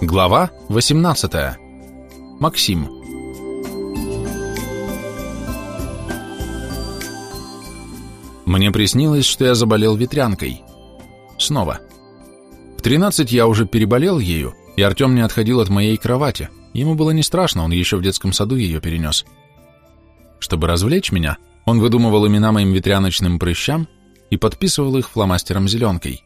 Глава 18. Максим. Мне приснилось, что я заболел ветрянкой. Снова. В 13 я уже переболел ею, и Артем не отходил от моей кровати. Ему было не страшно, он еще в детском саду ее перенес. Чтобы развлечь меня, он выдумывал имена моим ветряночным прыщам и подписывал их фломастером зеленкой.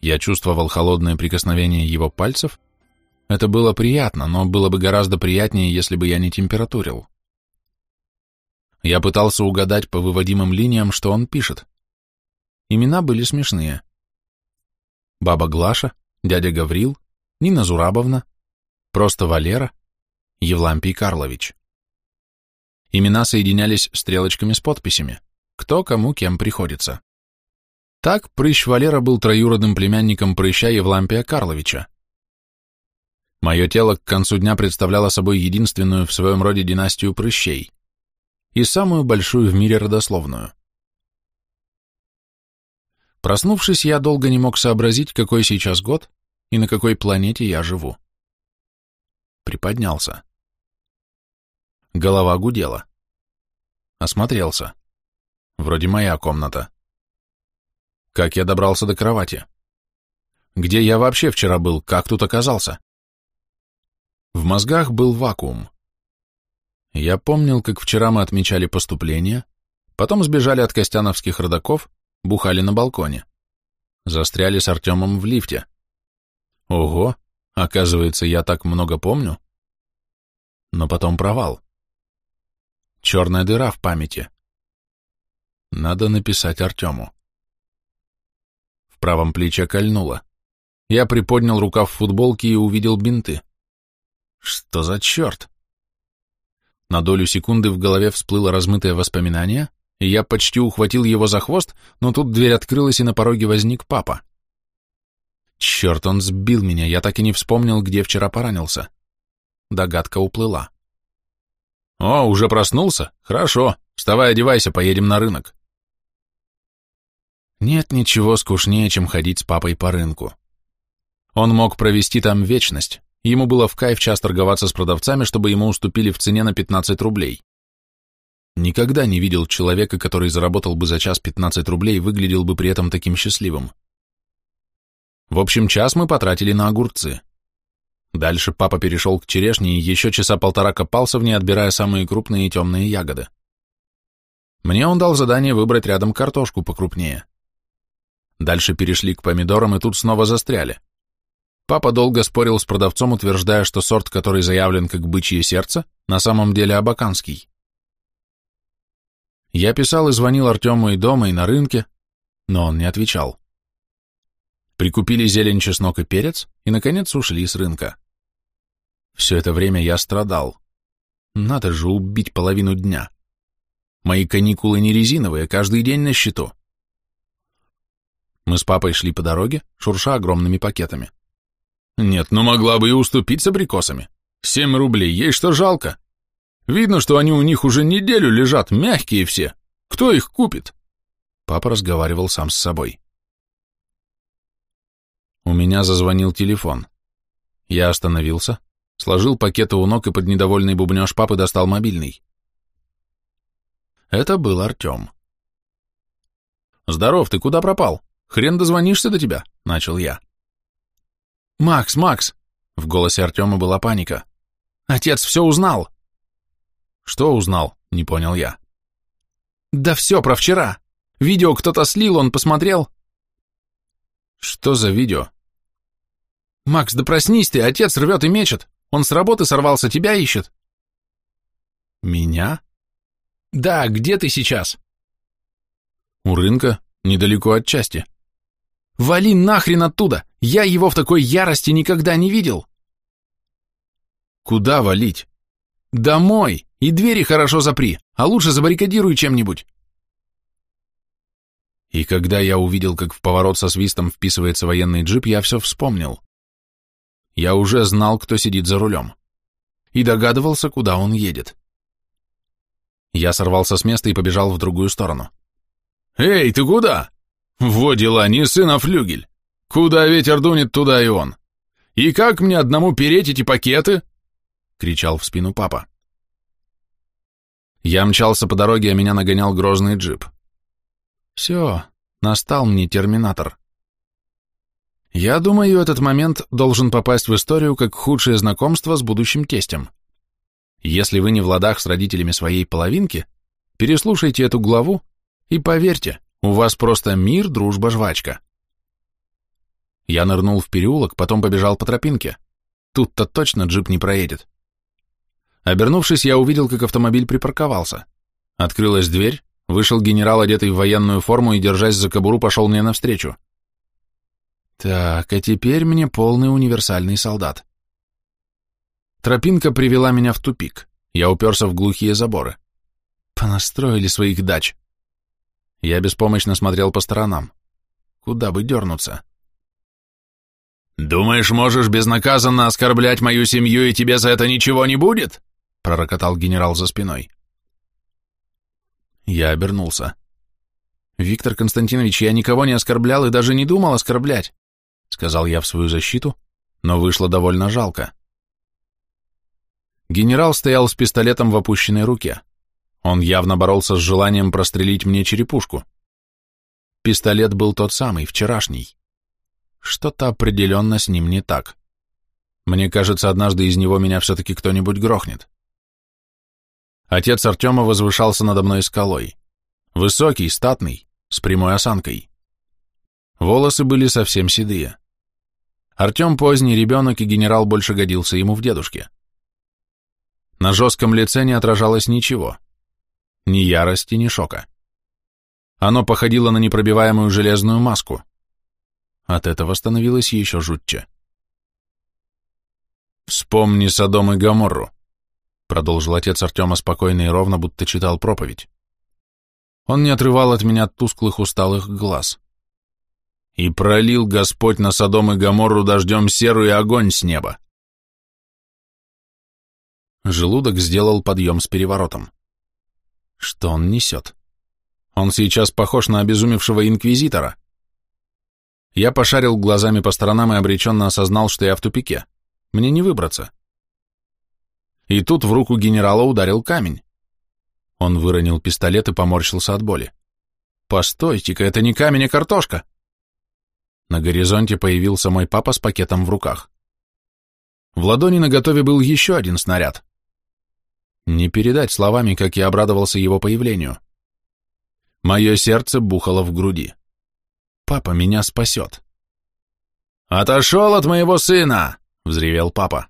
Я чувствовал холодное прикосновение его пальцев. Это было приятно, но было бы гораздо приятнее, если бы я не температурил. Я пытался угадать по выводимым линиям, что он пишет. Имена были смешные. Баба Глаша, дядя Гаврил, Нина Зурабовна, просто Валера, Евлампий Карлович. Имена соединялись стрелочками с подписями, кто кому кем приходится. Так прыщ Валера был троюродным племянником прыща Евлампия Карловича. Мое тело к концу дня представляло собой единственную в своем роде династию прыщей и самую большую в мире родословную. Проснувшись, я долго не мог сообразить, какой сейчас год и на какой планете я живу. Приподнялся. Голова гудела. Осмотрелся. Вроде моя комната. Как я добрался до кровати? Где я вообще вчера был? Как тут оказался? В мозгах был вакуум. Я помнил, как вчера мы отмечали поступление, потом сбежали от костяновских родаков, бухали на балконе. Застряли с Артемом в лифте. Ого, оказывается, я так много помню. Но потом провал. Черная дыра в памяти. Надо написать Артему. Правом плече кольнуло. Я приподнял рукав футболки и увидел бинты. Что за черт? На долю секунды в голове всплыло размытое воспоминание, и я почти ухватил его за хвост, но тут дверь открылась, и на пороге возник папа. Черт, он сбил меня, я так и не вспомнил, где вчера поранился. Догадка уплыла. «О, уже проснулся? Хорошо. Вставай, одевайся, поедем на рынок». Нет ничего скучнее, чем ходить с папой по рынку. Он мог провести там вечность, ему было в кайф час торговаться с продавцами, чтобы ему уступили в цене на 15 рублей. Никогда не видел человека, который заработал бы за час 15 рублей и выглядел бы при этом таким счастливым. В общем, час мы потратили на огурцы. Дальше папа перешел к черешне и еще часа полтора копался в ней, отбирая самые крупные и темные ягоды. Мне он дал задание выбрать рядом картошку покрупнее. Дальше перешли к помидорам и тут снова застряли. Папа долго спорил с продавцом, утверждая, что сорт, который заявлен как бычье сердце, на самом деле абаканский. Я писал и звонил Артему и дома, и на рынке, но он не отвечал. Прикупили зелень, чеснок и перец, и, наконец, ушли с рынка. Все это время я страдал. Надо же убить половину дня. Мои каникулы не резиновые, каждый день на счету. Мы с папой шли по дороге, шурша огромными пакетами. Нет, ну могла бы и уступить с абрикосами. Семь рублей, ей что жалко. Видно, что они у них уже неделю лежат, мягкие все. Кто их купит? Папа разговаривал сам с собой. У меня зазвонил телефон. Я остановился, сложил пакеты у ног и под недовольный бубнёж папы достал мобильный. Это был Артём. «Здоров, ты куда пропал?» Хрен дозвонишься до тебя», — начал я. «Макс, Макс!» — в голосе Артема была паника. «Отец все узнал!» «Что узнал?» — не понял я. «Да все про вчера. Видео кто-то слил, он посмотрел». «Что за видео?» «Макс, да проснись ты, отец рвет и мечет. Он с работы сорвался, тебя ищет». «Меня?» «Да, где ты сейчас?» «У рынка, недалеко от части. Вали нахрен оттуда! Я его в такой ярости никогда не видел!» «Куда валить?» «Домой! И двери хорошо запри, а лучше забаррикадируй чем-нибудь!» И когда я увидел, как в поворот со свистом вписывается военный джип, я все вспомнил. Я уже знал, кто сидит за рулем. И догадывался, куда он едет. Я сорвался с места и побежал в другую сторону. «Эй, ты куда?» Во дела, не сын, а флюгель. Куда ветер дунет, туда и он. И как мне одному переть эти пакеты? Кричал в спину папа. Я мчался по дороге, а меня нагонял грозный джип. Все, настал мне терминатор. Я думаю, этот момент должен попасть в историю как худшее знакомство с будущим тестем. Если вы не в ладах с родителями своей половинки, переслушайте эту главу и поверьте, у вас просто мир, дружба, жвачка. Я нырнул в переулок, потом побежал по тропинке. Тут-то точно джип не проедет. Обернувшись, я увидел, как автомобиль припарковался. Открылась дверь, вышел генерал, одетый в военную форму, и, держась за кобуру, пошел мне навстречу. Так, а теперь мне полный универсальный солдат. Тропинка привела меня в тупик. Я уперся в глухие заборы. Понастроили своих дач. Я беспомощно смотрел по сторонам. Куда бы дернуться? «Думаешь, можешь безнаказанно оскорблять мою семью, и тебе за это ничего не будет?» — пророкотал генерал за спиной. Я обернулся. «Виктор Константинович, я никого не оскорблял и даже не думал оскорблять», — сказал я в свою защиту, но вышло довольно жалко. Генерал стоял с пистолетом в опущенной руке. Он явно боролся с желанием прострелить мне черепушку. Пистолет был тот самый, вчерашний. Что-то определенно с ним не так. Мне кажется, однажды из него меня все-таки кто-нибудь грохнет. Отец Артема возвышался надо мной скалой. Высокий, статный, с прямой осанкой. Волосы были совсем седые. Артем поздний ребенок, и генерал больше годился ему в дедушке. На жестком лице не отражалось ничего — ни ярости, ни шока. Оно походило на непробиваемую железную маску. От этого становилось еще жутче. «Вспомни Содом и Гоморру», — продолжил отец Артема спокойно и ровно, будто читал проповедь. Он не отрывал от меня тусклых усталых глаз. «И пролил Господь на Содом и Гоморру дождем серу и огонь с неба». Желудок сделал подъем с переворотом. Что он несет? Он сейчас похож на обезумевшего инквизитора. Я пошарил глазами по сторонам и обреченно осознал, что я в тупике. Мне не выбраться. И тут в руку генерала ударил камень. Он выронил пистолет и поморщился от боли. «Постойте-ка, это не камень, а картошка!» На горизонте появился мой папа с пакетом в руках. В ладони наготове был еще один снаряд. Не передать словами, как я обрадовался его появлению. Мое сердце бухало в груди. Папа меня спасет. «Отошел от моего сына!» — взревел папа.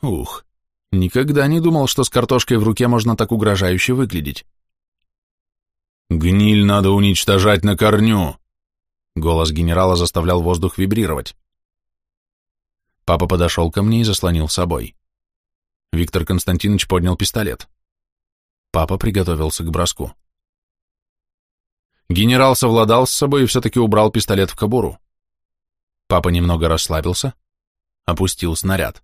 Ух, никогда не думал, что с картошкой в руке можно так угрожающе выглядеть. «Гниль надо уничтожать на корню!» Голос генерала заставлял воздух вибрировать. Папа подошел ко мне и заслонил собой. Виктор Константинович поднял пистолет. Папа приготовился к броску. Генерал совладал с собой и все-таки убрал пистолет в кобуру. Папа немного расслабился, опустил снаряд.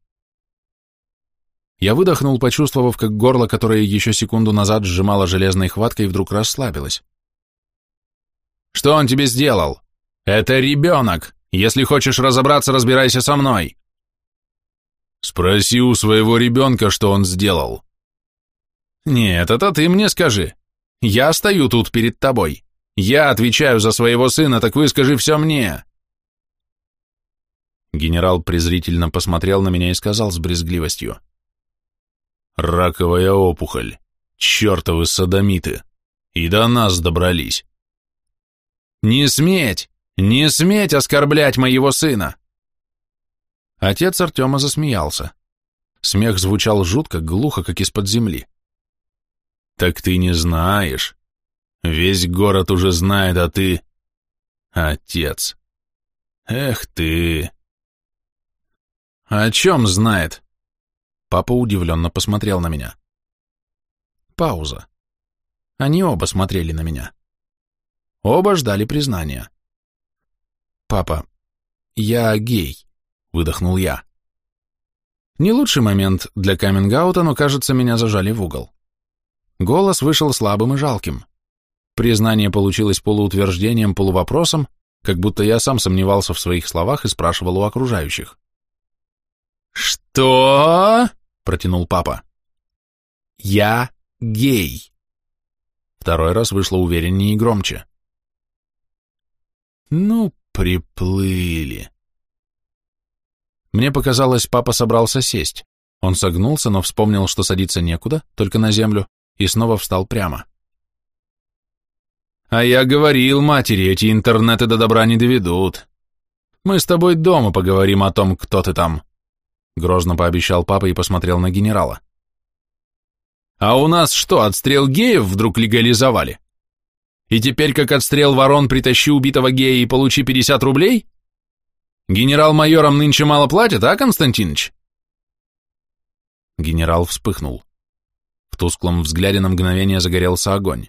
Я выдохнул, почувствовав, как горло, которое еще секунду назад сжимало железной хваткой, вдруг расслабилось. «Что он тебе сделал? Это ребенок! Если хочешь разобраться, разбирайся со мной!» Спроси у своего ребенка, что он сделал. Нет, это ты мне скажи. Я стою тут перед тобой. Я отвечаю за своего сына, так выскажи все мне. Генерал презрительно посмотрел на меня и сказал с брезгливостью. Раковая опухоль. Чертовы садомиты. И до нас добрались. Не сметь! Не сметь оскорблять моего сына! Отец Артема засмеялся. Смех звучал жутко, глухо, как из-под земли. «Так ты не знаешь. Весь город уже знает, а ты...» «Отец. Эх ты...» «О чем знает?» Папа удивленно посмотрел на меня. Пауза. Они оба смотрели на меня. Оба ждали признания. «Папа, я гей». — выдохнул я. Не лучший момент для каминг но, кажется, меня зажали в угол. Голос вышел слабым и жалким. Признание получилось полуутверждением, полувопросом, как будто я сам сомневался в своих словах и спрашивал у окружающих. «Что?» — протянул папа. «Я гей». Второй раз вышло увереннее и громче. «Ну, приплыли», мне показалось, папа собрался сесть. Он согнулся, но вспомнил, что садиться некуда, только на землю, и снова встал прямо. «А я говорил матери, эти интернеты до добра не доведут. Мы с тобой дома поговорим о том, кто ты там», — грозно пообещал папа и посмотрел на генерала. «А у нас что, отстрел геев вдруг легализовали? И теперь как отстрел ворон притащи убитого гея и получи 50 рублей?» Генерал-майорам нынче мало платят, а, Константинович? Генерал вспыхнул. В тусклом взгляде на мгновение загорелся огонь.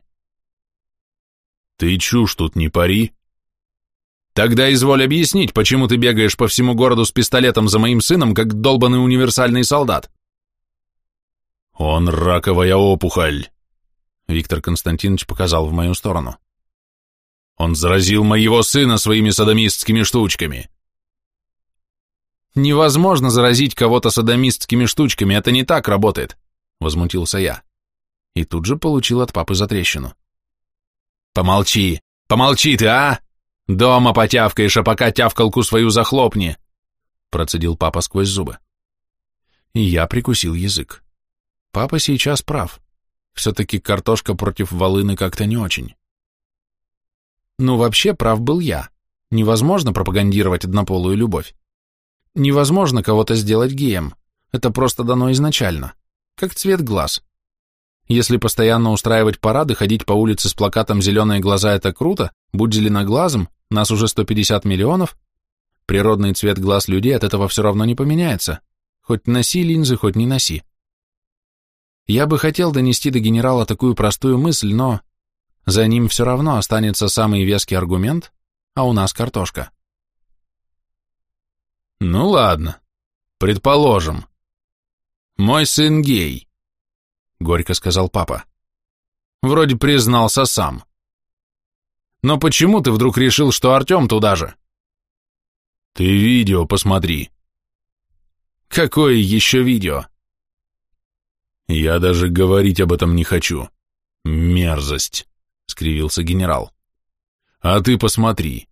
Ты чушь тут не пари. Тогда изволь объяснить, почему ты бегаешь по всему городу с пистолетом за моим сыном, как долбанный универсальный солдат. Он раковая опухоль. Виктор Константинович показал в мою сторону. Он заразил моего сына своими садомистскими штучками. Невозможно заразить кого-то садомистскими штучками, это не так работает, возмутился я. И тут же получил от папы затрещину. Помолчи, помолчи ты, а? Дома потявкаешь, а пока тявкалку свою захлопни, процедил папа сквозь зубы. И я прикусил язык. Папа сейчас прав. Все-таки картошка против волыны как-то не очень. Ну, вообще, прав был я. Невозможно пропагандировать однополую любовь. Невозможно кого-то сделать геем. Это просто дано изначально. Как цвет глаз. Если постоянно устраивать парады, ходить по улице с плакатом «Зеленые глаза – это круто», «Будь зеленоглазым», «Нас уже 150 миллионов», природный цвет глаз людей от этого все равно не поменяется. Хоть носи линзы, хоть не носи. Я бы хотел донести до генерала такую простую мысль, но за ним все равно останется самый веский аргумент, а у нас картошка. Ну ладно, предположим. Мой сын гей, горько сказал папа. Вроде признался сам. Но почему ты вдруг решил, что Артём туда же? Ты видео посмотри. Какое еще видео? Я даже говорить об этом не хочу. Мерзость, скривился генерал. А ты посмотри.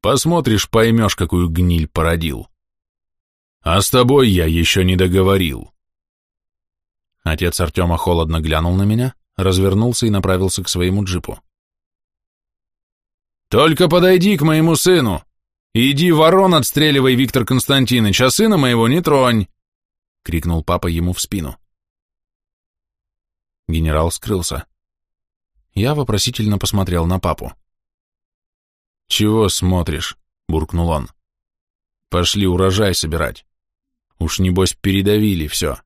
Посмотришь, поймешь, какую гниль породил. А с тобой я еще не договорил. Отец Артема холодно глянул на меня, развернулся и направился к своему джипу. «Только подойди к моему сыну! Иди ворон отстреливай, Виктор Константинович, а сына моего не тронь!» — крикнул папа ему в спину. Генерал скрылся. Я вопросительно посмотрел на папу. «Чего смотришь?» — буркнул он. «Пошли урожай собирать». Уж небось передавили все.